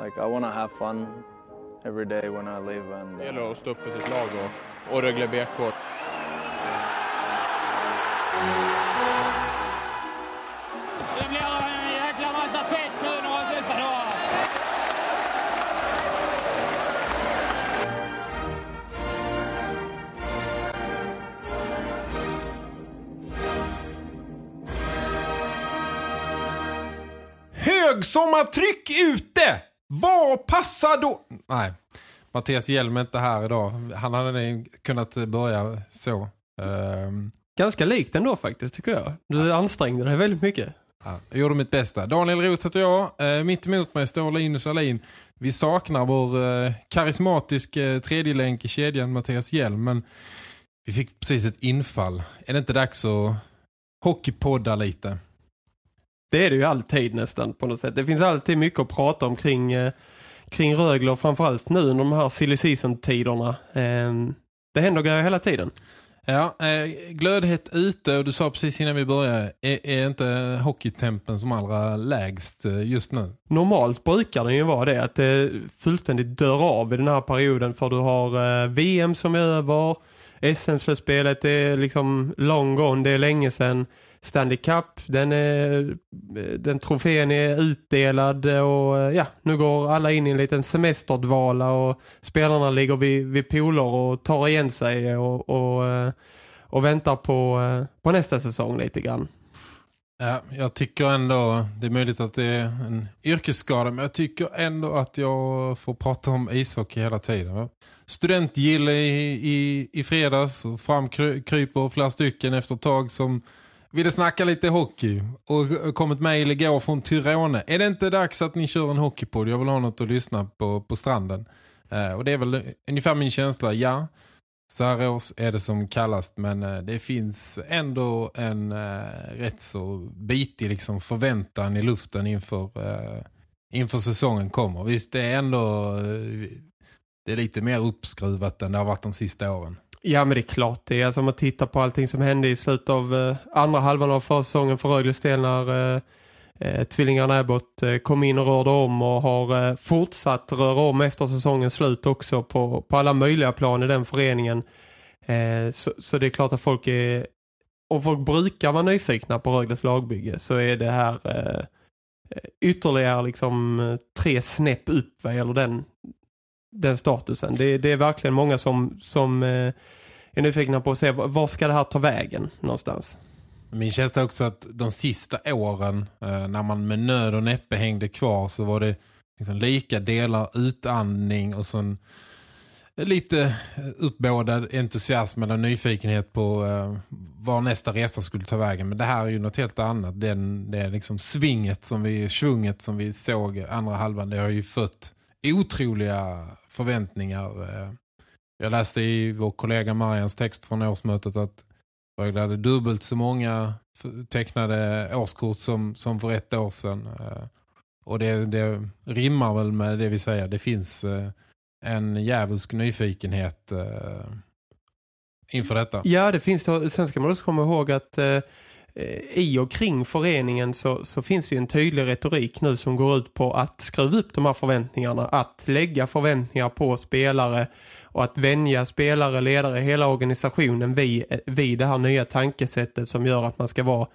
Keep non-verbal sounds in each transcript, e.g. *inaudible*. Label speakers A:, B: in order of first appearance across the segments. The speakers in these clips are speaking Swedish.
A: like I want to have fun every day when I live. And
B: Det
A: uh,
B: gäller att stå upp för sitt lag och, och Rögle BK.
C: Det blir en jäkla massa fest nu några dessa dagar.
D: Högsommartryck ute! Vad passar då? Nej, Mattias Hjelm är inte här idag. Han hade kunnat börja så. Ehm,
E: Ganska likt ändå faktiskt tycker jag. Du ansträngde dig väldigt mycket.
D: ja, jag gjorde mitt bästa. Daniel Roth heter jag. Uh, mitt emot mig står Linus Alin. Vi saknar vår uh, karismatiska uh, tredje länk i kedjan Mattias Hjelm. Men vi fick precis ett infall. Är det inte dags att hockeypodda lite?
E: Det är det ju alltid nästan på något sätt. Det finns alltid mycket att prata om kring, eh, kring Rögle och framförallt nu under de här silly season-tiderna. Eh, det händer grejer hela tiden.
D: Ja, eh, glödhet ute och du sa precis innan vi började, är, är inte hockeytempen som allra lägst eh, just nu?
E: Normalt brukar det ju vara det att det fullständigt dör av i den här perioden för du har eh, VM som är över, SM-slutspelet är liksom long gone, det är länge sedan. Stanley Cup, den, är, den trofén är utdelad och ja, nu går alla in i en liten semesterdvala och spelarna ligger vid, vid poler och tar igen sig och, och, eh, och väntar på, eh, på nästa säsong lite grann.
D: Ja, jag tycker ändå, det är möjligt att det är en yrkesskada, men jag tycker ändå att jag får prata om ishockey hela tiden. Studentgille i, i, i fredags och framkryper flera stycken efter ett tag som ville snacka lite hockey och eh, kom ett mejl igår från Tyrone. Är det inte dags att ni kör en hockeypodd? Jag vill ha något att lyssna på på stranden. Eh, och det är väl eh, ungefär min känsla, ja. Så här års är det som kallast men eh, det finns ändå en eh, rätt så bitig liksom, förväntan i luften inför, eh, inför säsongen kommer. Visst det är ändå eh, det är lite mer uppskruvat än det har varit de sista åren.
E: Ja men det är klart det är. Alltså om man tittar på allting som hände i slutet av eh, andra halvan av försäsongen för Rögles del när eh, eh, tvillingarna Ebbot eh, kom in och rörde om och har eh, fortsatt röra om efter säsongens slut också på, på alla möjliga plan i den föreningen. Eh, så, så det är klart att folk är om folk brukar vara nyfikna på Rögles lagbygge så är det här eh, eh ytterligare liksom eh, tre snäpp upp vad gäller den, den statusen. Det, det är verkligen många som, som eh, är nyfikna på att se var ska det här ta vägen någonstans.
D: Min känsla är också att de sista åren eh, när man med nöd och näppe hängde kvar så var det liksom lika delar utandning och sån eh, lite uppbådad entusiasm eller nyfikenhet på eh, var nästa resa skulle ta vägen. Men det här är ju något helt annat. Den, det är liksom svinget som vi, svunget som vi såg andra halvan. Det har ju fått otroliga förväntningar. Eh, jag läste i vår kollega Marians text från årsmötet att Rögle hade dubbelt så många tecknade årskort som, som för ett år sedan. Eh, och det, det rimmar väl med det vi säger. Det finns eh, en djävulsk nyfikenhet inför detta.
E: Ja, det finns det. Sen ska man också komma ihåg att eh, Eh, i och kring föreningen så, så finns det ju en tydlig retorik nu som går ut på att skruva upp de här förväntningarna. Att lägga förväntningar på spelare och att vänja spelare, ledare, hela organisationen vid, vid det här nya tankesättet som gör att man ska vara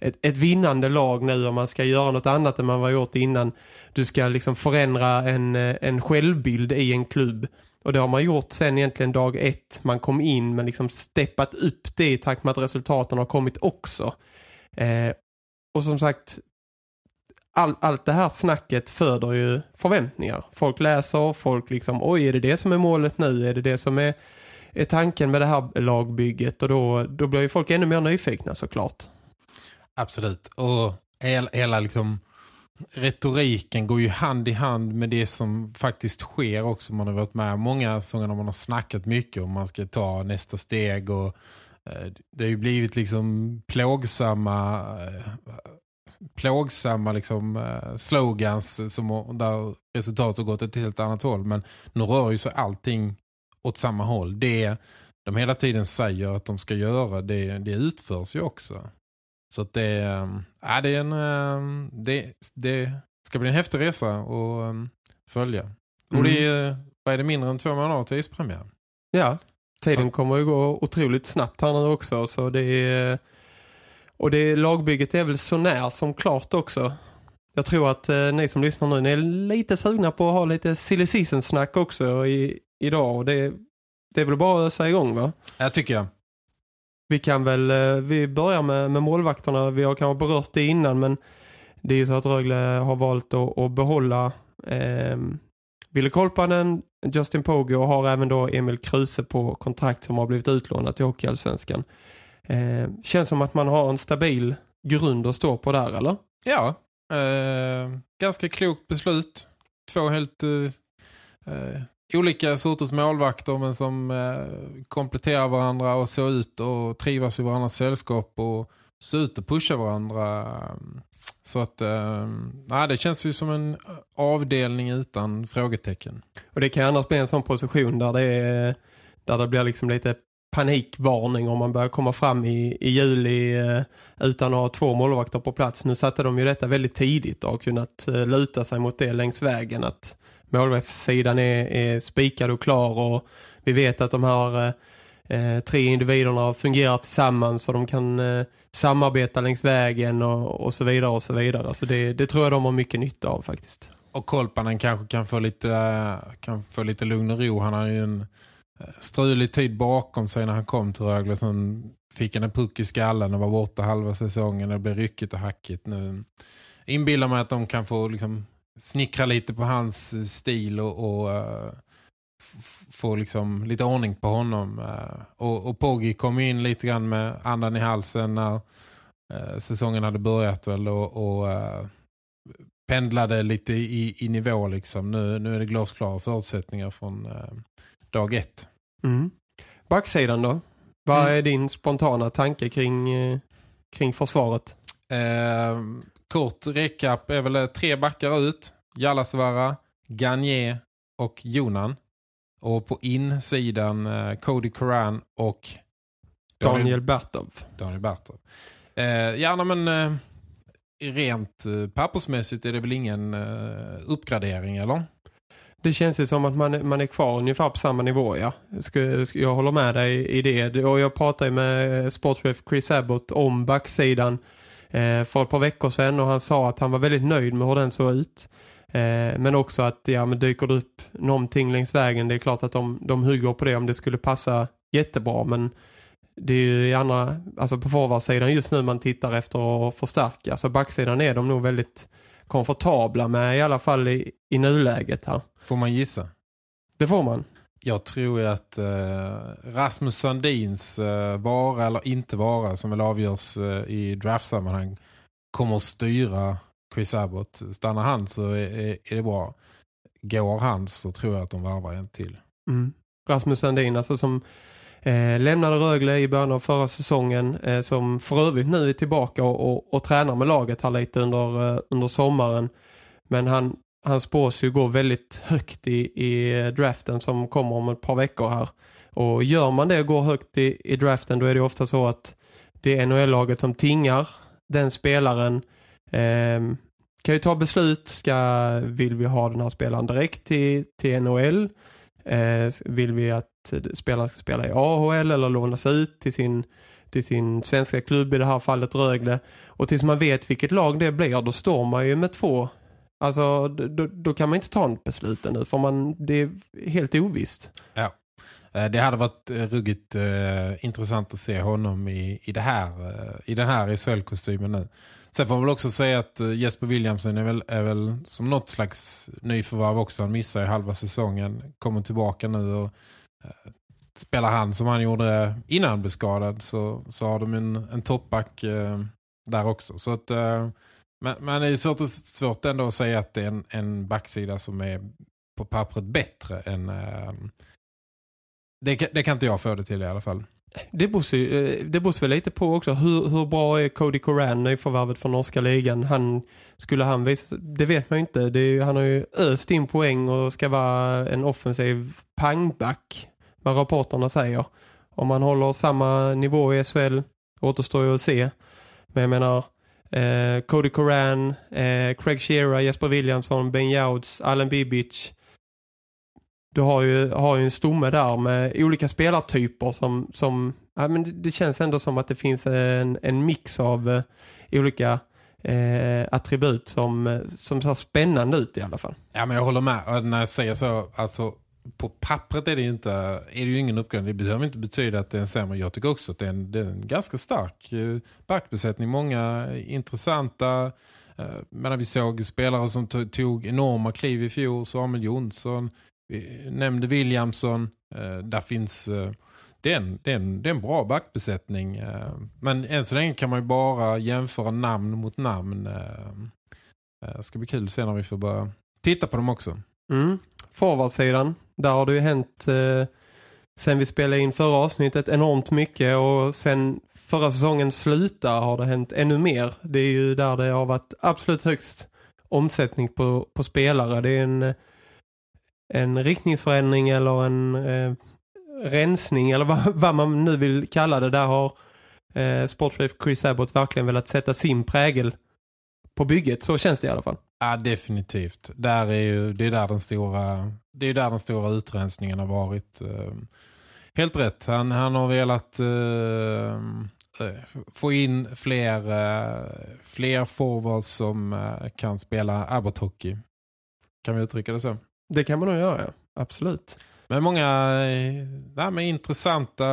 E: ett, ett vinnande lag nu och man ska göra något annat än man var gjort innan. Du ska liksom förändra en, eh, en självbild i en klubb. Och det har man gjort sen egentligen dag ett. Man kom in men liksom steppat upp det i takt med att resultaten har kommit också. Eh, och som sagt, all, allt det här snacket föder ju förväntningar. Folk läser, folk liksom, oj är det det som är målet nu? Är det det som är, är tanken med det här lagbygget? Och då, då blir ju folk ännu mer nyfikna såklart.
D: Absolut. Och hela, hela liksom retoriken går ju hand i hand med det som faktiskt sker också. Man har varit med många sånger när man har snackat mycket om man ska ta nästa steg och eh, det har ju blivit liksom plågsamma eh, plågsamma liksom, eh, slogans som, där resultatet har gått ett helt annat håll. Men nu rör ju sig allting åt samma håll. Det de hela tiden säger att de ska göra, det, det utförs ju också. Så att det, äh, det, är en, det, det ska bli en häftig resa att följa. Mm. Och det är, vad är det mindre än två månader till ispremiär?
E: Ja, tiden kommer ju gå otroligt snabbt här nu också. Så det är, och det lagbygget är väl så när som klart också. Jag tror att eh, ni som lyssnar nu ni är lite sugna på att ha lite silly season snack också i, idag. Och det, det är väl bara att säga igång va?
D: Jag tycker jag.
E: Vi kan väl, eh, vi börjar med, med målvakterna. Vi har kanske berört det innan men det är ju så att Rögle har valt att, att behålla eh, Ville Kolpanen, Justin Pogge och har även då Emil Kruse på kontrakt som har blivit utlånat till Hockeyallsvenskan. Eh, känns som att man har en stabil grund att stå på där, eller?
D: Ja, eh, ganska klokt beslut. Två helt eh, eh olika sorters målvakter men som eh, kompletterar varandra och ser ut och trivas i varandras sällskap och ser ut att pusha varandra. Så att eh, nej, det känns ju som en avdelning utan frågetecken.
E: Och det kan annars bli en sån position där det, är, där det blir liksom lite panikvarning om man börjar komma fram i, i juli eh, utan att ha två målvakter på plats. Nu satte de ju detta väldigt tidigt och har kunnat eh, luta sig mot det längs vägen att målvaktssidan är, är spikad och klar och vi vet att de här eh, tre individerna fungerar tillsammans så de kan eh, samarbeta längs vägen och, och så vidare och så vidare. Så det, det tror jag de har mycket nytta av faktiskt.
D: Och Kolpanen kanske kan få lite, eh, kan få lite lugn och ro. Han har ju en eh, strulig tid bakom sig när han kom till Rögle. Sen fick han en puck i skallen och var borta halva säsongen. Det blev ryckigt och hackigt. Nu inbillar mig att de kan få liksom snickra lite på hans stil och, och uh, få liksom lite ordning på honom. Uh, och, och Poggi kom in lite grann med andan i halsen när säsongen hade börjat väl och, och pendlade lite i, i nivå liksom. Nu, nu är det glasklara förutsättningar från dag ett.
E: Mm. Backsidan då? Vad mm. är din spontana tanke kring, kring försvaret?
D: Kort recap är väl tre backar ut. Jalasvara, Gagné och Jonan. Och på insidan eh, Cody Coran och
E: Daniel Bertov.
D: Daniel Bertov. Eh, ja, men eh, rent eh, pappersmässigt är det väl ingen eh, uppgradering, eller?
E: Det känns ju som att man, man är kvar ungefär på samma nivå, ja. Jag, jag håller med dig i det. Och jag pratade med sportchef Chris Abbott om backsidan eh, för ett par veckor sedan och han sa att han var väldigt nöjd med hur den såg ut. Eh, men också att ja, men dyker det upp någonting längs vägen, det är klart att de, de hugger på det om det skulle passa jättebra. Men det är ju i andra, alltså på forwardsidan just nu man tittar efter att förstärka. Så backsidan är de nog väldigt komfortabla med i alla fall i, i nuläget här.
D: Får man gissa?
E: Det får man.
D: Jag tror ju att eh, Rasmus Sandins eh, vara eller inte vara som väl avgörs eh, i draftsammanhang kommer att styra Chris Abbott. Stannar han så är, är, det bra. Går han så tror jag att de varvar en till.
E: Mm. Rasmus Sandin alltså som eh, lämnade Rögle i början av förra säsongen eh, som för övrigt nu är tillbaka och, och, och tränar med laget här lite under, eh, under sommaren. Men han han spås ju gå väldigt högt i, i draften som kommer om ett par veckor här. Och gör man det och går högt i, i draften då är det ofta så att det är NHL-laget som tingar den spelaren. Eh, kan ju ta beslut. Ska, vill vi ha den här spelaren direkt till, till NHL? Eh, vill vi att spelaren ska spela i AHL eller lånas ut till sin, till sin svenska klubb, i det här fallet Rögle. Och tills man vet vilket lag det blir, då står man ju med två Alltså, då, då kan man inte ta ett beslut nu för man, det är helt ovisst.
D: Ja, eh, det hade varit eh, ruggigt eh, intressant att se honom i, i, det här, eh, i den här SHL-kostymen nu. Sen får man väl också säga att eh, Jesper Williamson är väl, är väl som något slags nyförvarv också. Han missar ju halva säsongen, kommer tillbaka nu och eh, spelar han som han gjorde innan han blev skadad så, så har de en, en toppback där också. Så att men, men det är svårt, svårt ändå att säga att det är en, en backsida som är på pappret bättre än... Äh, det, kan- det kan inte jag få det till i alla fall.
E: Det beror, eh, det beror väl lite på också. Hur, hur bra är Cody Coran i förvärvet från norska ligan? Han, skulle han visa, det vet man ju inte. Det är, han har ju öst in poäng och ska vara en offensiv pangback. Vad rapporterna säger. Om man håller samma nivå i SHL återstår ju att se. Men jag menar eh, Cody Coran, eh, Craig Shearer, Jesper Williamson, Ben Jouds, Allen Bibic. Du har ju, har ju en stomme där med olika spelartyper som, som ja, men det, känns ändå som att det finns en, en mix av eh, olika eh, attribut som, som ser spännande ut i alla fall.
D: Ja, men jag håller med. Och när jag säger så, alltså på pappret är det ju inte är det ju ingen uppgradering. Det behöver inte betyda att det är en sämre. Jag tycker också att det är en, det är en ganska stark eh, backbesättning. Många intressanta eh, Medan vi såg spelare som tog, enorma kliv i fjol. Samuel Jonsson, vi nämnde Williamson. Eh, där finns... Det är, en, det, är en, det är en bra backbesättning. Men än så länge kan man ju bara jämföra namn mot namn. Det ska bli kul att se när vi får börja titta på dem också.
E: Mm. Forwardsidan, där har det ju hänt eh, sen vi spelade in förra avsnittet enormt mycket och sen förra säsongen sluta har det hänt ännu mer. Det är ju där det har varit absolut högst omsättning på, på spelare. Det är en, en riktningsförändring eller en eh, rensning eller vad, *laughs* vad man nu vill kalla det. Där har eh, sportchef Chris Abbott verkligen velat sätta sin prägel på bygget. Så känns det i alla fall.
D: Ja, definitivt. Där är ju, det är där den stora det är där den stora utrensningen har varit. Eh, Helt rätt. Han, han har velat eh, eh, få in fler, eh, fler forwards som eh, kan spela Abbott-hockey. Kan vi uttrycka det så?
E: Det kan man nog göra, ja. Absolut.
D: Men många eh, nej, men intressanta,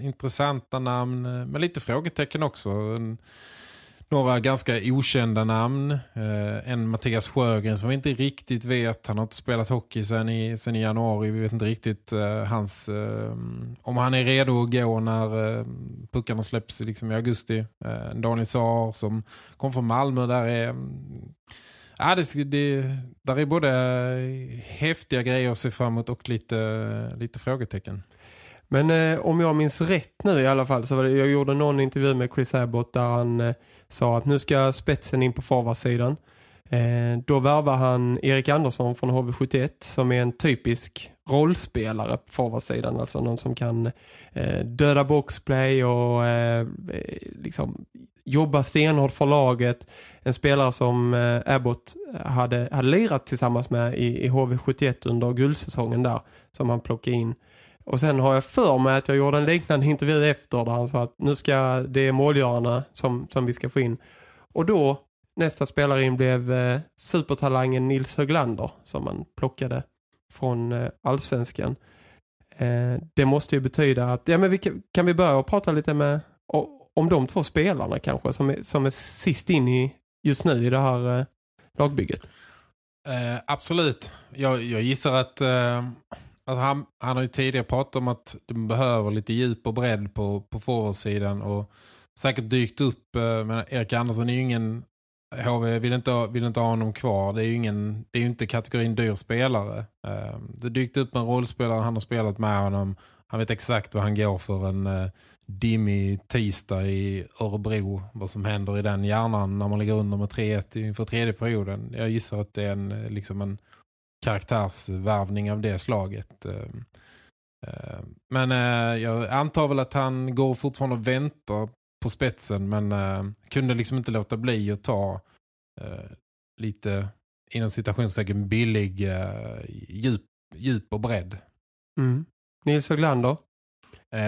D: intressanta namn. eh, Med lite frågetecken också. En, några ganska okända namn. Eh, en Mattias Sjögren som vi inte riktigt vet. Han har inte spelat hockey sedan i, sedan i januari. Vi vet inte riktigt eh, hans, eh, om han är redo att gå när eh, puckarna släpps liksom i augusti. Eh, Daniel Saar som kom från Malmö. Där är... Mm, ja, det, det, där är både häftiga grejer att se fram emot och lite, lite frågetecken.
E: Men eh, om jag minns rätt nu i alla fall så var det, jag gjorde någon intervju med Chris Abbott där han eh, sa att nu ska spetsen in på forwardsidan. Eh, då värvar han Erik Andersson från HV71 som är en typisk rollspelare på forwardsidan. Alltså någon som kan eh, döda boxplay och eh, eh, liksom jobba stenhårt för laget. En spelare som eh, Abbott hade, hade lirat tillsammans med i, i HV71 under guldsäsongen där som han plockade in. Och sen har jag för mig att jag gjorde en liknande intervju efter där han sa att nu ska det är målgörarna som, som vi ska få in. Och då nästa spelare in blev eh, supertalangen Nils Höglander som man plockade från eh, allsvenskan. Eh, det måste ju betyda att ja, men vi kan, kan vi börja och prata lite med om de två spelarna kanske som är, som är sist in i just nu i det här eh, lagbygget.
D: Eh, absolut. Jag, jag gissar att, eh, att han, han har ju tidigare pratat om att de behöver lite djup och bredd på, på forwardsidan och säkert dykt upp. Eh, men Erik Andersson är ju ingen HV vill inte, ha- vill inte ha honom kvar. Det är ju ingen, det är ju inte kategorin dyr spelare. Eh, det dykt upp en rollspelare, han har spelat med honom. Han vet exakt vad han går för en eh, dimmig tisdag i Örebro. Vad som händer i den hjärnan när man ligger under med 3-1 inför tredje perioden. Jag gissar att det är en, liksom en karaktärsvärvning av det slaget. Eh, eh, Men eh, jag antar väl att han går fortfarande och väntar på spetsen men eh, kunde liksom inte låta bli att ta eh, lite inom citationstecken billig djup, djup och bredd.
E: Mm. Nils Höglander.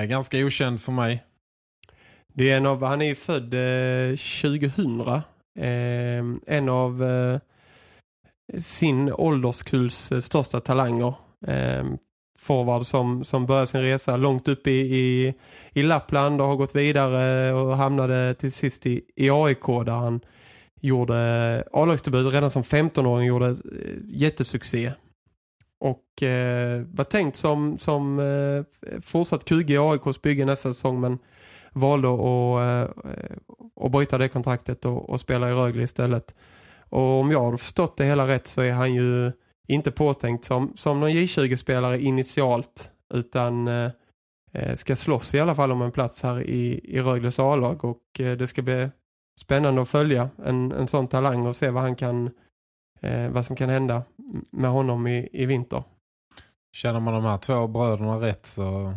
D: Ganska okänd för mig.
E: Det är en av, han är ju född eh, 2000. Eh, en av eh, sin ålderskulls eh, största talanger. Eh, forward som, som började sin resa långt upp i, i, i Lappland och har gått vidare och hamnade till sist i, i AIK där han gjorde A-lagsdebut redan som 15-åring gjorde eh, jättesuccé. Och eh, var tänkt som, som eh, fortsatt kugge i AIKs bygge nästa säsong men valde att, eh, eh, att bryta det kontraktet och, och spela i Rögle istället. Och om jag har förstått det hela rätt så är han ju inte påtänkt som, som någon J20-spelare initialt utan eh, eh, ska slåss i alla fall om en plats här i, i Rögles A-lag och eh, det ska bli spännande att följa en, en sån talang och se vad han kan eh, vad som kan hända med honom i, i vinter.
D: Känner man de här två bröderna rätt så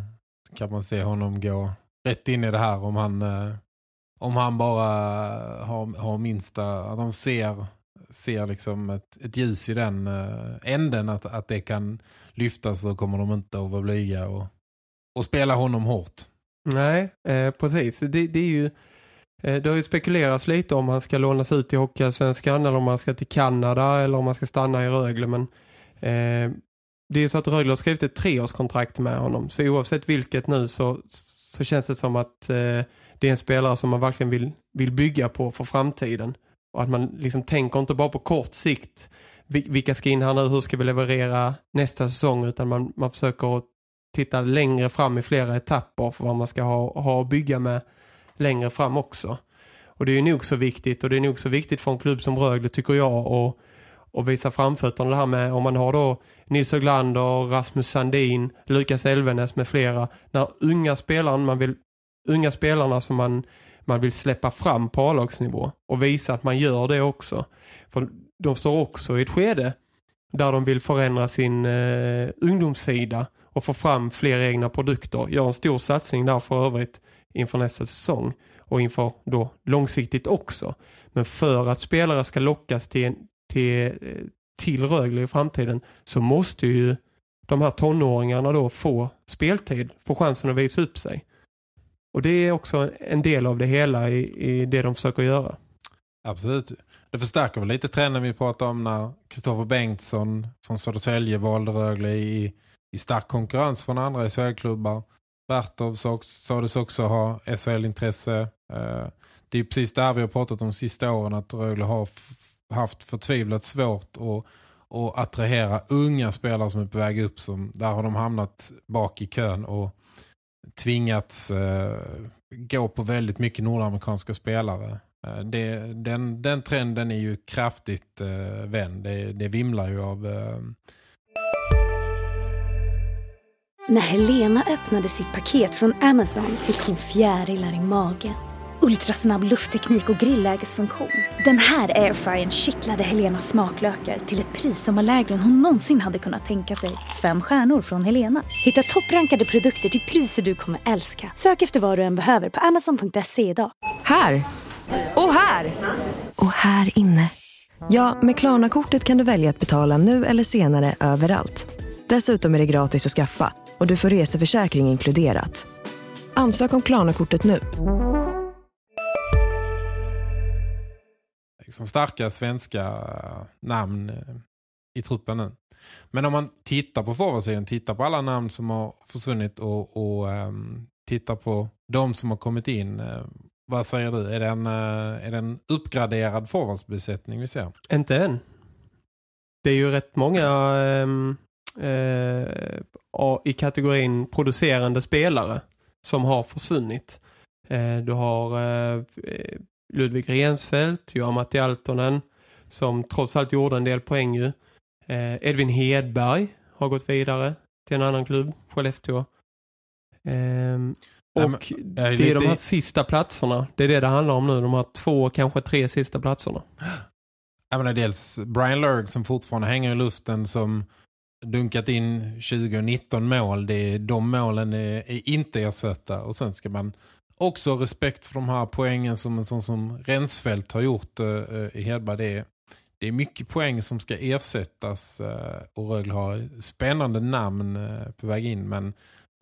D: kan man se honom gå rätt in i det här om han, eh, om han bara har, har minsta, att de ser, ser liksom ett, ett ljus i den eh, änden att, att det kan lyftas så kommer de inte att vara blyga och, och spela honom hårt.
E: Nej, eh, precis. Det, det är ju eh, det har ju spekulerats lite om han ska lånas ut till Hockeyallsvenskan eller om han ska till Kanada eller om han ska stanna i Rögle men eh, det är ju så att Rögle har skrivit ett treårskontrakt med honom. Så oavsett vilket nu så, så känns det som att eh, det är en spelare som man verkligen vill, vill bygga på för framtiden. Och att man liksom tänker inte bara på kort sikt vilka ska in här nu, hur ska vi leverera nästa säsong utan man, man försöker titta längre fram i flera etapper för vad man ska ha, ha att bygga med längre fram också. Och det är ju nog så viktigt och det är nog så viktigt för en klubb som Rögle tycker jag och och visa framfötterna det här med om man har då Nils Höglander, Rasmus Sandin, Lukas Elvenes med flera. När unga spelarna, man vill, unga spelarna som man, man vill släppa fram på A-lagsnivå och visa att man gör det också. För de står också i ett skede där de vill förändra sin eh, ungdomssida och få fram fler egna produkter. Gör en stor satsning där för övrigt inför nästa säsong och inför då långsiktigt också. Men för att spelare ska lockas till till, eh, till Rögle i framtiden så måste ju de här tonåringarna då få speltid, få chansen att visa upp sig. Och det är också en del av det hela i, i det de försöker göra.
D: Absolut. Det förstärker väl lite trenden vi pratade om när Kristoffer Bengtsson från Södertälje valde Rögle i, i stark konkurrens från andra SHL-klubbar. Bertov sades också ha SHL-intresse. Eh, det är precis där vi har pratat om sista åren att Rögle har haft förtvivlat svårt att, att attrahera unga spelare som är på väg upp. Som, där har de hamnat bak i kön och tvingats eh, gå på väldigt mycket nordamerikanska spelare. Eh, det, den, den trenden är ju kraftigt eh, vänd. Det, det vimlar ju av... Eh...
F: När Helena öppnade sitt paket från Amazon fick hon fjärilar i magen ultrasnabb luftteknik och grillägesfunktion. Den här airfryern kittlade Helenas smaklökar till ett pris som var lägre än hon någonsin hade kunnat tänka sig. Fem stjärnor från Helena. Hitta topprankade produkter till priser du kommer älska. Sök efter vad du än behöver på amazon.se idag.
G: Här! Och här! Och här inne. Ja, med Klarna-kortet kan du välja att betala nu eller senare överallt. Dessutom är det gratis att skaffa och du får reseförsäkring inkluderat. Ansök om Klarna-kortet nu.
D: Liksom starka svenska eh, namn eh, i truppen nu. Men om man tittar på forwardsidan, tittar på alla namn som har försvunnit och, och um, tittar på de som har kommit in. Uh, vad säger du? Är det en, uh, är det en uppgraderad forwardsbesättning vi ser?
E: Inte än. Det är ju rätt många um, uh, i kategorin producerande spelare som har försvunnit. du har Ludvig Rensfeldt, Johan Matti Altonen som trots allt gjorde en del poäng ju. Eh, Edvin Hedberg har gått vidare till en annan klubb, Skellefteå. Eh, och det är lite... de här sista platserna. Det är det det handlar om nu. De här två, kanske tre sista platserna.
D: Jag menar dels Brian Lurg som fortfarande hänger i luften som dunkat in 2019 mål. Det är, de målen är, är inte ersätta. Och sen ska man också respekt för de här poängen som en sån som Rensfeldt har gjort eh, eh, i Hedberg. Det är, det är mycket poäng som ska ersättas eh, och Rögle har spännande namn på väg in men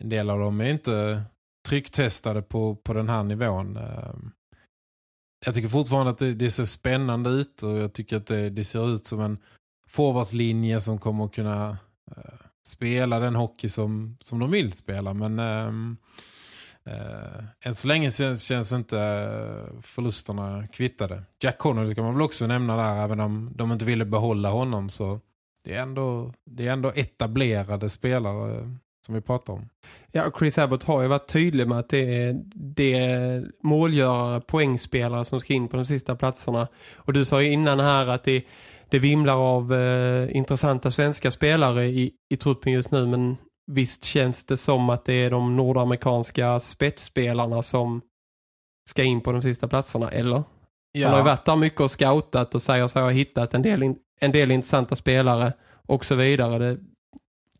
D: en del av dem är inte trycktestade på, på den här nivån. Jag tycker fortfarande att det, det, ser spännande ut och jag tycker att det, det ser ut som en forwardslinje som kommer att kunna spela den hockey som, som de vill spela men ehm, Eh, än så länge känns inte eh, förlusterna kvittade. Jack Connolly kan man väl också nämna där även om de inte ville behålla honom så det är ändå, det är ändå etablerade spelare eh, som vi pratar om.
E: Ja, Chris Abbott har ju varit tydlig med att det är, det är målgörare, poängspelare som ska in på de sista platserna. Och du sa ju innan här att det, det vimlar av eh, intressanta svenska spelare i, i truppen just nu. Men visst känns det som att det är de nordamerikanska spetsspelarna som ska in på de sista platserna, eller?
D: Ja.
E: Han har ju varit där mycket och scoutat och säger sig ha hittat en del, in, en del intressanta spelare och så vidare. Det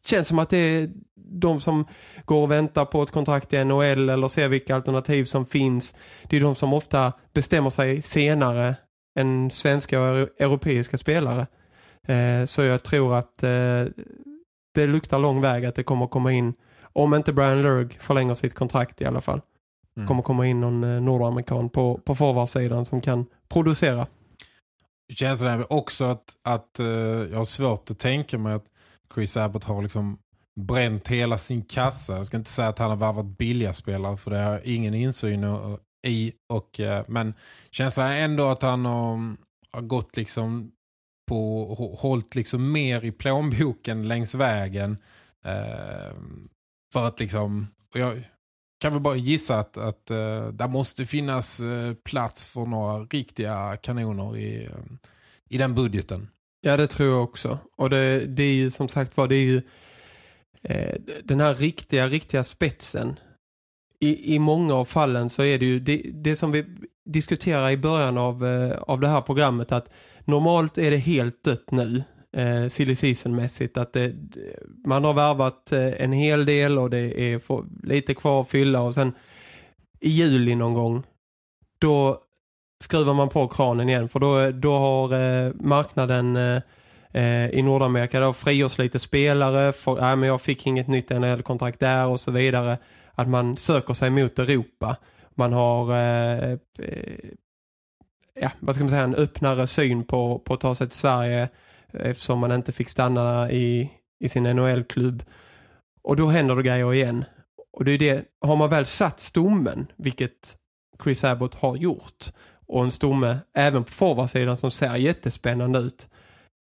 E: känns som att det är de som går och väntar på ett kontrakt i NHL eller ser vilka alternativ som finns. Det är de som ofta bestämmer sig senare än svenska och europeiska spelare. Eh, så jag tror att eh, det luktar lång väg att det kommer att komma in, om inte Brian Lurg förlänger sitt kontrakt i alla fall,
D: Mm.
E: kommer komma in någon eh, nordamerikan på, på forwardsidan som kan producera.
D: Känslan är också att, att eh, jag har svårt att tänka mig att Chris Abbott har liksom bränt hela sin kassa. Jag ska inte säga att han har varvat billiga spelare för det har jag ingen insyn i. Och, eh, men känslan är ändå att han har, har gått liksom på, och hållit liksom mer i plånboken längs vägen. Eh, för att liksom, och jag kan väl bara gissa att, att eh, där måste finnas eh, plats för några riktiga kanoner i, eh, i den budgeten.
E: Ja, det tror jag också. Och det, det är ju som sagt var, det är ju eh, den här riktiga, riktiga spetsen. I, I många av fallen så är det ju det, det som vi diskuterar i början av, eh, av det här programmet att normalt är det helt dött nu eh, silly season-mässigt att det, man har värvat eh, en hel del och det är för, lite kvar att fylla och sen i juli någon gång då skruvar man på kranen igen för då, då har eh, marknaden eh, eh i Nordamerika då frigörs lite spelare för, äh, men jag fick inget nytt NHL-kontrakt där och så vidare att man söker sig mot Europa. Man har eh, eh ja, vad ska man säga en öppnare syn på, på att ta sig till Sverige eh, eftersom man inte fick stanna i, i sin NHL-klubb och då händer det grejer igen och det är det, har man väl satt stommen vilket Chris Abbott har gjort och en stomme även på forwardsidan som ser jättespännande ut.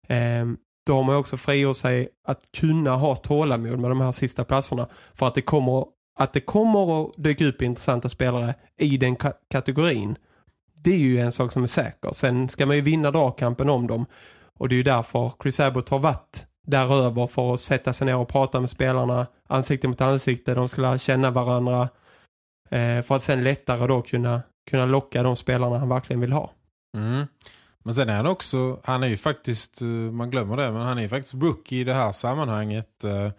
E: eh, då har man också frigjort sig att kunna ha tålamod med de här sista platserna för att det kommer att det kommer att dyka upp intressanta spelare i den ka kategorin. Det är ju en sak som är säker. Sen ska man ju vinna dragkampen om dem. Och det är ju därför Chris Abbott har varit däröver för att sätta sig ner och prata med spelarna ansikte mot ansikte. De ska lära känna varandra eh, för att sen lättare då kunna, kunna locka de spelarna han verkligen vill ha.
D: Mm. Men sen är han också, han är ju faktiskt, eh, man glömmer det, men han är ju faktiskt rookie i det här sammanhanget. Eh,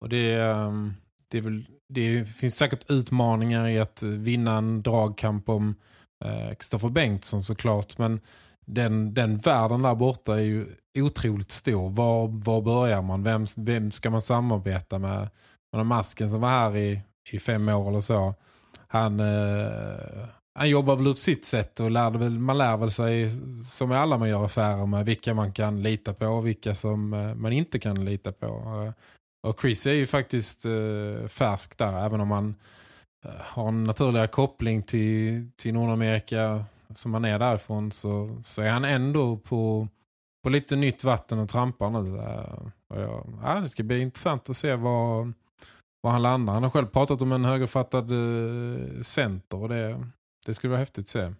D: och det, ehm, det, är väl, det finns säkert utmaningar i att vinna en dragkamp om eh, Kristoffer Bengtsson såklart. Men den, den världen där borta är ju otroligt stor. Var, var börjar man? Vem, vem ska man samarbeta med? Man har masken som var här i, i fem år eller så. Han, eh, han jobbar väl upp sitt sätt och lär väl, man lär väl sig som alla man gör affärer med vilka man kan lita på och vilka som eh, man inte kan lita på. Och Chris är ju faktiskt eh, färsk där även om han Eh, har en naturligare koppling till, till Nordamerika som han är därifrån så, så är han ändå på, på lite nytt vatten och trampar nu. Eh. Och jag, ja, det ska bli intressant att se vad, var han landar. Han har själv pratat om en högerfattad eh, center och det, det skulle vara häftigt att se.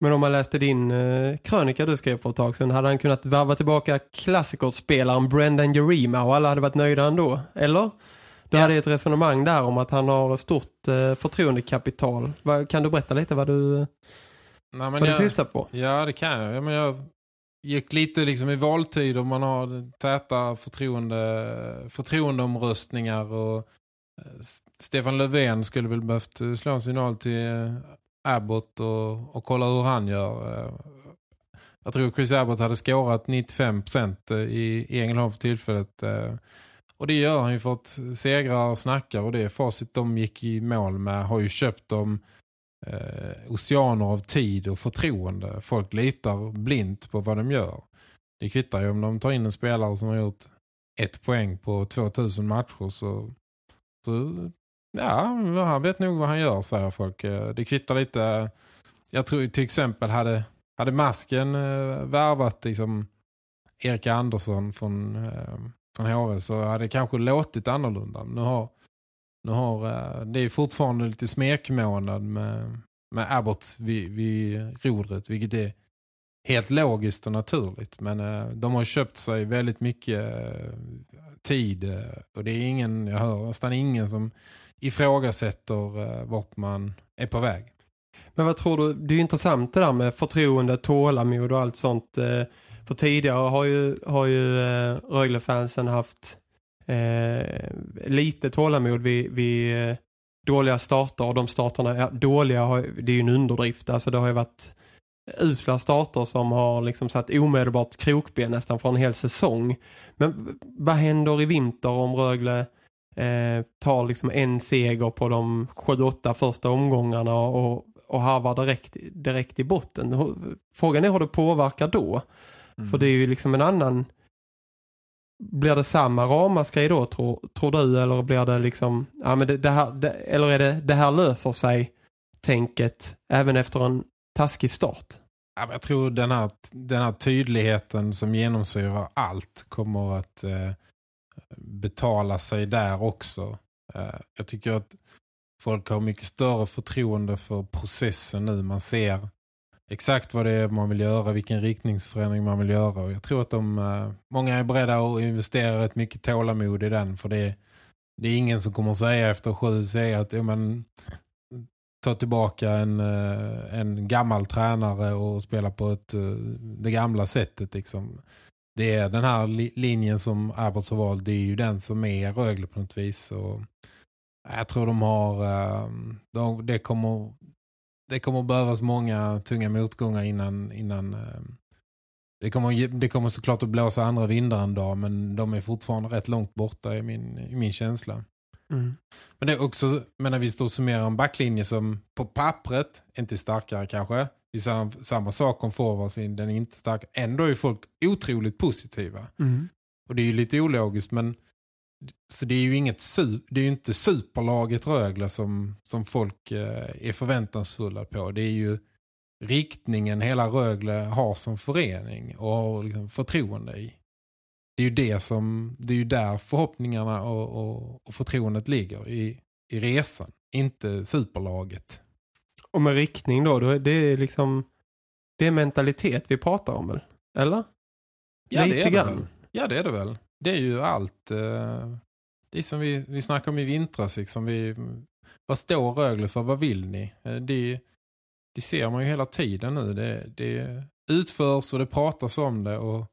E: Men om man läste din eh, krönika du skrev för ett tag sedan hade han kunnat värva tillbaka klassikerspelaren Brendan Jerima och alla hade varit nöjda ändå, eller? Du
D: Ja.
E: hade ett resonemang där om att han har stort eh, förtroendekapital. Kan du berätta lite vad du,
D: Nej,
E: vad du
D: jag,
E: syftar på?
D: Ja, det kan jag. Ja, men jag gick lite liksom i valtid och man har täta förtroende, förtroendeomröstningar och eh, Stefan Löfven skulle väl behövt eh, slå en signal till eh, Abbott och, och kolla hur han gör. Eh, Jag tror Chris Abbott hade skårat 95% i, i Ängelholm för tillfället. Och det gör han ju för att segrar snackar och det facit de gick i mål med har ju köpt dem eh, oceaner av tid och förtroende. Folk litar blint på vad de gör. Det kvittar ju om de tar in en spelare som har gjort ett poäng på 2000 matcher så, så ja, han vet nog vad han gör säger folk. Eh, det kvittar lite jag tror till exempel hade, hade Masken eh, värvat liksom Erik Andersson från, eh, från HV så hade det kanske låtit annorlunda. Nu har nu har, eh, det är fortfarande lite smekmånad med, med Abbott vid, vid rodret, vilket är helt logiskt och naturligt. Men eh, de har köpt sig väldigt mycket eh, tid eh, och det är ingen, jag hör nästan ingen som ifrågasätter eh, vart man är på väg.
E: Men vad tror du, det är ju intressant det där med förtroende, tålamod och allt sånt. Eh, för tidigare har ju, har ju eh, Rögle-fansen haft eh, lite tålamod vid, vid eh, dåliga starter. Och de starterna, ja, dåliga, har, det är ju en underdrift. Alltså det har ju varit usla starter som har liksom satt omedelbart krokben nästan för en hel säsong. Men vad händer i vinter om Rögle eh, tar liksom en seger på de 7-8 första omgångarna och, och harvar direkt, direkt i botten? Frågan är hur det påverkar då. För det är ju liksom en annan... Blir det samma ramaskri då tror, tror du eller blir det liksom ja men det, det här det, eller är det det här löser sig tänket även efter en taskig start?
D: Ja, men jag tror den här, den här tydligheten som genomsyrar allt kommer att eh, betala sig där också. Eh, jag tycker att folk har mycket större förtroende för processen nu. Man ser exakt vad det är man vill göra, vilken riktningsförändring man vill göra. Och jag tror att de, eh, många är beredda att investera ett mycket tålamod i den. För det, det är ingen som kommer säga efter sju säga att ja, men, ta tillbaka en, eh, en gammal tränare och spela på ett, eh, det gamla sättet. Liksom. Det är den här linjen som Abbots har valt, det är ju den som är Rögle på något vis. Och jag tror de har, de, det kommer det kommer behövas många tunga motgångar innan, innan eh, det, kommer, det kommer såklart att blåsa andra vindar en dag men de är fortfarande rätt långt borta i min, i min känsla. Men det är också, men när vi står och summerar en backlinje som på pappret inte är starkare kanske. Vi sa samma sak om forwards, den är inte stark. Ändå är folk otroligt positiva.
E: Mm.
D: Och det är ju lite ologiskt men så det är ju inget det är ju inte superlaget Rögle som, som folk eh, är förväntansfulla på. Det är ju riktningen hela Rögle har som förening och har liksom förtroende i. Det är ju det som, det är ju där förhoppningarna och, och, och förtroendet ligger i, i resan, inte superlaget.
E: Och med riktning då, då är det liksom det är mentalitet vi pratar om? Eller?
D: Ja,
E: Lite
D: det är det
E: grann.
D: väl. Ja, det är det väl. Det är ju allt. Eh, det är som vi, vi snackade om i vintras. Liksom. Vi, vad står Rögle för? Vad vill ni? Eh, det, det ser man ju hela tiden nu. Det, det utförs och det pratas om det. Och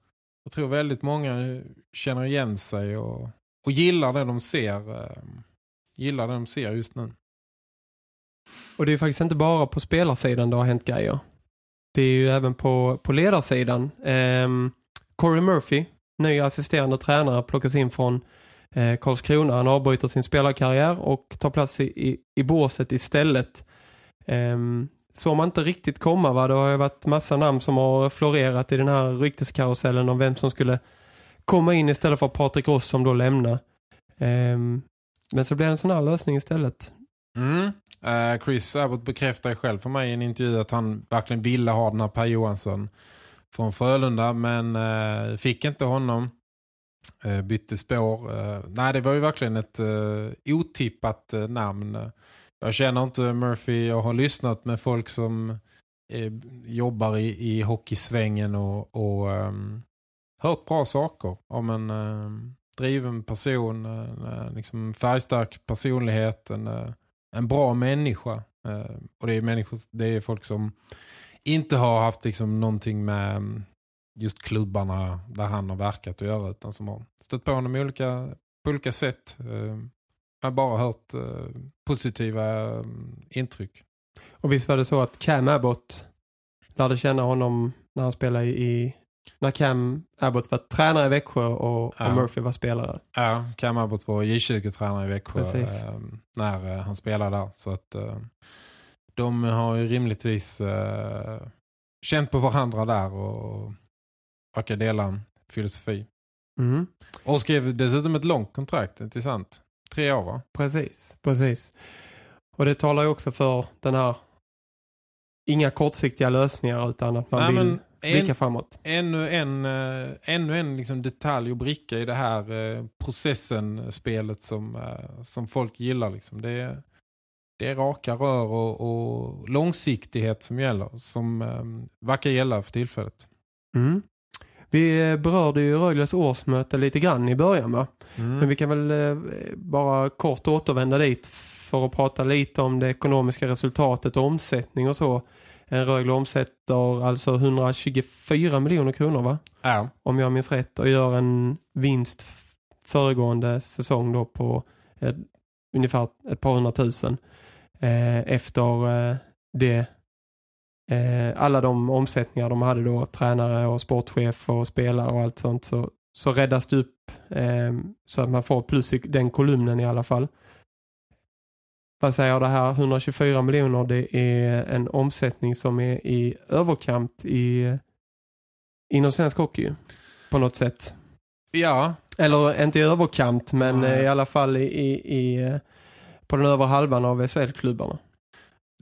D: jag tror väldigt många känner igen sig och, och gillar det de ser. eh, Gillar det de ser just nu.
E: Och det är faktiskt inte bara på spelarsidan det har hänt grejer. Det är ju även på, på ledarsidan. Ehm, Corey Murphy, ny assisterande tränare, plockas in från eh, Karlskrona. Han avbryter sin spelarkarriär och tar plats i, i, i båset istället. Ehm, så man inte riktigt komma va? Det har ju varit massa namn som har florerat i den här rykteskarusellen om vem som skulle komma in istället för Patrik Ross som då lämnar. Ehm, men så blir det en sån här lösning istället.
D: Mm. Eh, Chris Abbott bekräftar ju själv för mig i en intervju att han verkligen ville ha den här Per Johansson från Frölunda men eh, fick inte honom. Eh, bytte spår. Eh, nej, det var ju verkligen ett eh, otippat eh, namn. Jag känner inte Murphy. Jag har lyssnat med folk som eh, jobbar i, i hockeysvängen och, och ehm, hört bra saker om en ehm, driven person, en, eh, liksom färgstark personlighet, en, eh, en bra människa. Eh, och det är, människor, det är folk som inte har haft liksom någonting med mm, just klubbarna där han har verkat att göra utan som har stött på honom olika, på olika sätt. Eh, jag har bara hört eh, positiva eh, intryck.
E: Och visst var det så att Cam Abbott lärde känna honom när han spelade i... När Cam Abbott var tränare i Växjö och,
D: Ja.
E: och Murphy var spelare.
D: Ja, Cam Abbott var J20-tränare i Växjö
E: Precis.
D: eh, när han spelade där. Så att de har ju rimligtvis eh, känt på varandra där och verkar dela filosofi.
E: Mm.
D: Och skrev dessutom ett långt kontrakt, inte sant? Tre år va?
E: Precis, precis. Och det talar ju också för den här inga kortsiktiga lösningar utan att man
D: Nej,
E: vill... blicka framåt.
D: Ännu en, eh, ännu en liksom detalj och bricka i det här eh, processen-spelet som, eh, som folk gillar. Liksom. Det, det är raka rör och, och långsiktighet som gäller, som eh, verkar gälla för tillfället.
E: Mm. Vi eh, berörde ju Rögles årsmöte lite grann i början va?
D: Mm.
E: Men vi kan väl eh, bara kort återvända dit för att prata lite om det ekonomiska resultatet och omsättning och så. En Rögle omsätter alltså 124 miljoner kronor va?
D: Ja.
E: Om jag minns rätt och gör en vinst föregående säsong då på eh, ungefär ett par hundratusen eh, efter eh, det eh, alla de omsättningar de hade då tränare och sportchef och spelare och allt sånt så, så räddas det upp eh, så att man får plus i den kolumnen i alla fall. Vad säger jag det här? 124 miljoner det är en omsättning som är i överkant i inom svensk hockey på något sätt.
D: ja,
E: Eller inte i överkant men eh, i alla fall i, i, eh, på den övre halvan av SHL-klubbarna.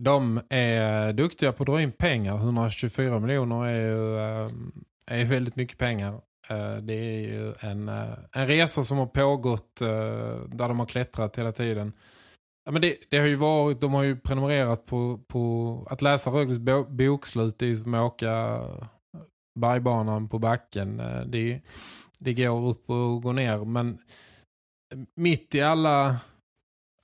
D: de är duktiga på att dra in pengar. 124 miljoner är ju eh, är väldigt mycket pengar. Eh, det är ju en, eh, en resa som har pågått där de har klättrat hela tiden. Ja, men det, det har ju varit, de har ju prenumererat på, på att läsa Rögles bo, bokslut i som att åka bergbanan på backen. Det, det går upp och går ner. Men mitt i alla,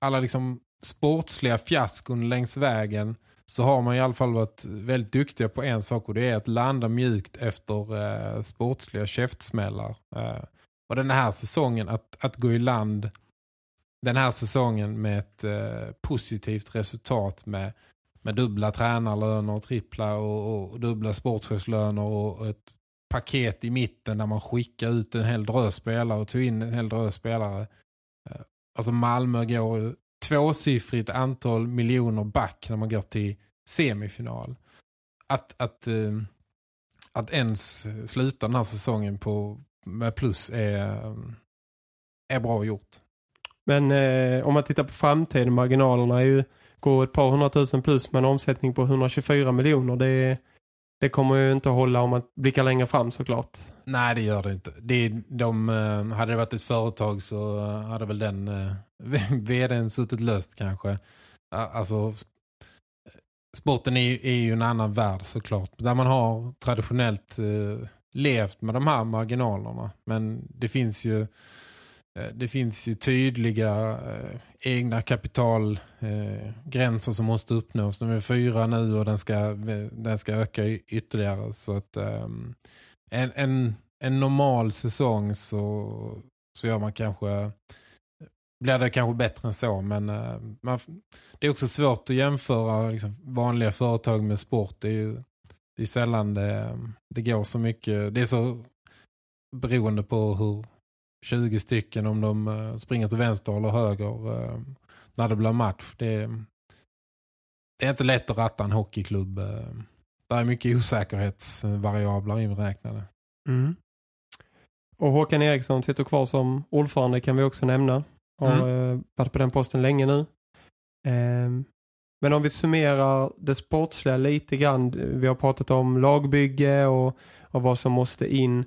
D: alla liksom sportsliga fiaskon längs vägen så har man i alla fall varit väldigt duktiga på en sak och det är att landa mjukt efter eh, sportsliga käftsmällar. Eh, och den här säsongen, att, att gå i land den här säsongen med ett eh, positivt resultat med, med dubbla tränarlöner och trippla och, och dubbla sportchefslöner och, och ett paket i mitten där man skickar ut en hel drös spelare och tog in en hel drös spelare. Alltså Malmö går tvåsiffrigt antal miljoner back när man går till semifinal. Att, att, eh, att ens sluta den här säsongen på, med plus är, eh, är bra gjort.
E: Men eh, om man tittar på framtiden, marginalerna är ju, går ett par hundratusen plus med en omsättning på 124 miljoner. Det, det kommer ju inte att hålla om man blickar längre fram såklart.
D: Nej, det gör det inte. Det, de, eh, hade det varit ett företag så eh, hade väl den eh, *laughs* vdn suttit löst kanske. Alltså, sporten är, ju- är ju en annan värld såklart. Där man har traditionellt levt med de här marginalerna. Men det finns ju Eh, det finns ju tydliga eh, egna kapitalgränser eh, som måste uppnås. De är fyra nu och den ska, den ska öka ytterligare. Så att eh, en, en, en normal säsong så, så gör man kanske blir det kanske bättre än så men eh, man, det är också svårt att jämföra liksom, vanliga företag med sport. Det är ju det är sällan det, det går så mycket. Det är så beroende på hur 20 stycken om de eh, springer till vänster eller höger eh, när det blir match. Det, är- det är inte lätt att ratta en hockeyklubb. eh. Det är mycket osäkerhetsvariabler inräknade.
E: Mm. Och Håkan Eriksson sitter kvar som ordförande kan vi också nämna. Har eh, varit på den posten länge nu. Ehm, men om vi summerar det sportsliga lite grann. Vi har pratat om lagbygge och, och vad som måste in.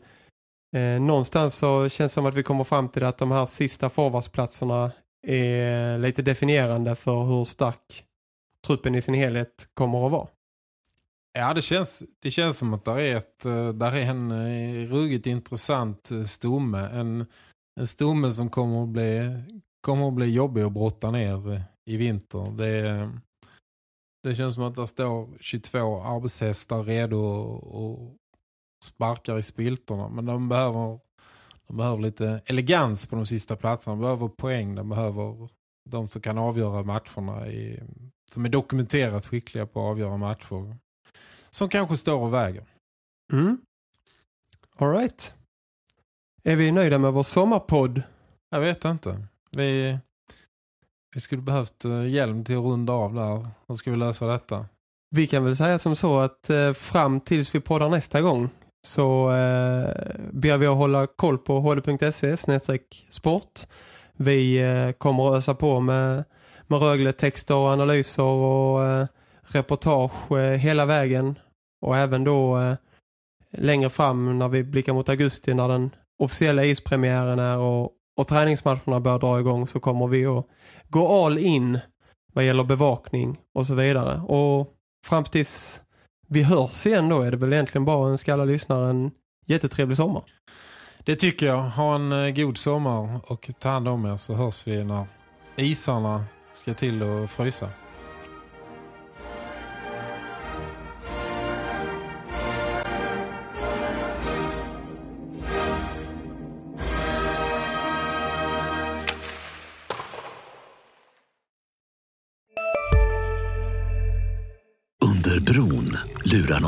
E: Eh, någonstans så känns det som att vi kommer fram till att de här sista forwardsplatserna är lite definierande för hur stark truppen i sin helhet kommer att vara.
D: Ja, det känns, det känns som att där är, ett, eh, där är en eh, ruggigt intressant eh, stomme. En, en stomme som kommer att bli, kommer att bli jobbig att brotta ner i vinter. Det, det känns som att där står 22 arbetshästar redo sparkar i spiltorna. Men de behöver, de behöver lite elegans på de sista platserna. De behöver poäng. De behöver de som kan avgöra matcherna. I, som är dokumenterat skickliga på att avgöra matcher som kanske står och väger.
E: Mm. All right. Är vi nöjda med vår sommarpodd?
D: Jag vet inte. Vi, vi skulle behövt eh, hjälm till att runda av där. Hur ska vi lösa detta?
E: Vi kan väl säga som så att eh, fram tills vi poddar nästa gång så eh, ber vi att hålla koll på hd.se snedstreck sport. Vi eh, kommer att ösa på med, med Rögle texter och analyser och eh, reportage eh, hela vägen och även då eh, längre fram när vi blickar mot augusti när den officiella ispremiären är och, och träningsmatcherna börjar dra igång så kommer vi att gå all in vad gäller bevakning och så vidare. Och fram tills vi hörs igen då är det väl egentligen bara en önska alla lyssnare en jättetrevlig sommar.
D: Det tycker jag. Ha en eh, god sommar och ta hand om er så hörs vi när isarna ska till och frysa.